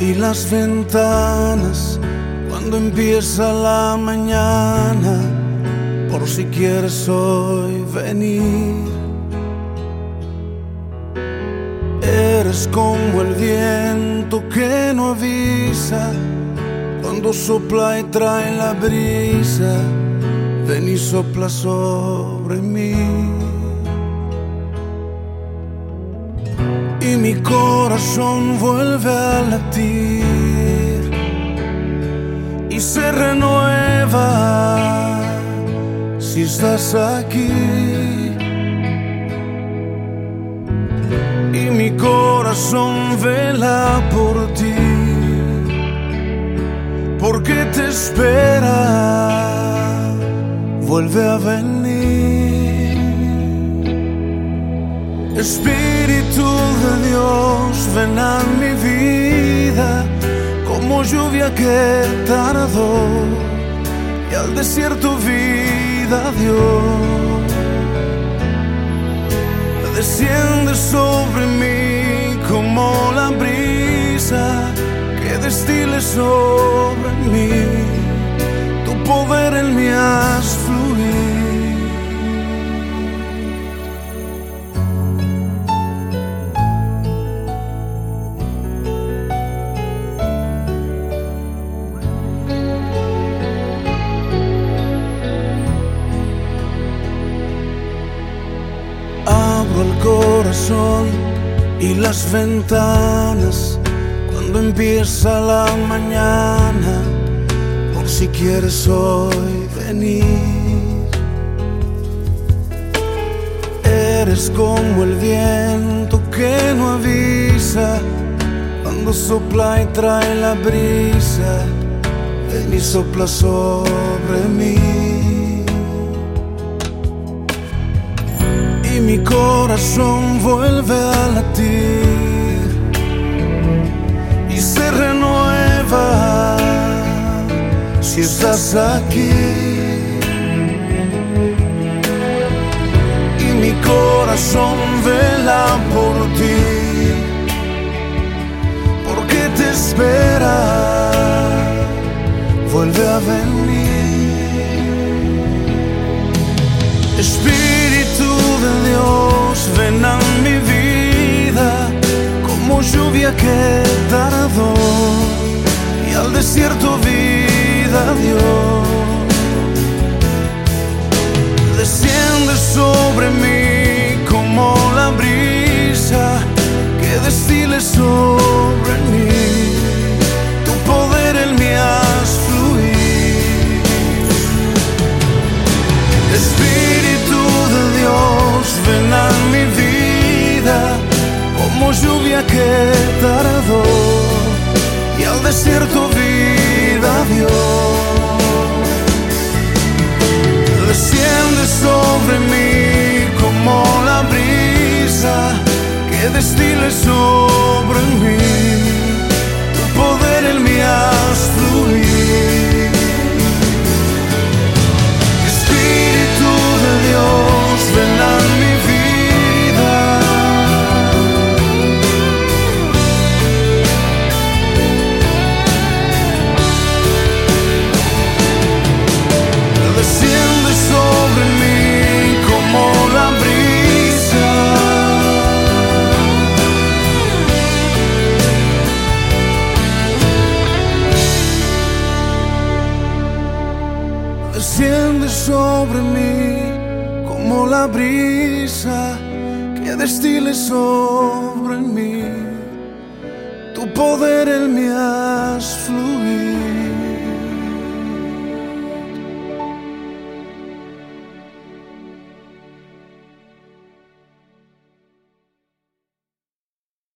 y las ventanas cuando empieza la mañana, por si quieres hoy venir. Eres como el viento que no avisa cuando sopla y trae la brisa, ven y sopla sobre mí. Y mi corazón vuelve a latir y se renueva si estás aquí. Y mi corazón vela por ti porque te espera, vuelve a venir. A mi vida como lluvia que tardó y al desierto vida dio. Desciende sobre mí como la brisa que destile sobre mí, tu poder en mí haz Abro el corazón y las ventanas cuando empieza la mañana, por si quieres hoy venir. Eres como el viento que no avisa, cuando sopla y trae la brisa, ven y sopla sobre mí. Y mi corazón vuelve a latir y se renueva si estás aquí. Y mi corazón vela por ti, porque te espera, vuelve a venir. A mi vida como lluvia que tardó que tardó y al desierto vida dio. Desciende sobre mí como la brisa que destile sobre mí. Sobre mí como la brisa que destile sobre mí. Tu poder en mí haz fluir.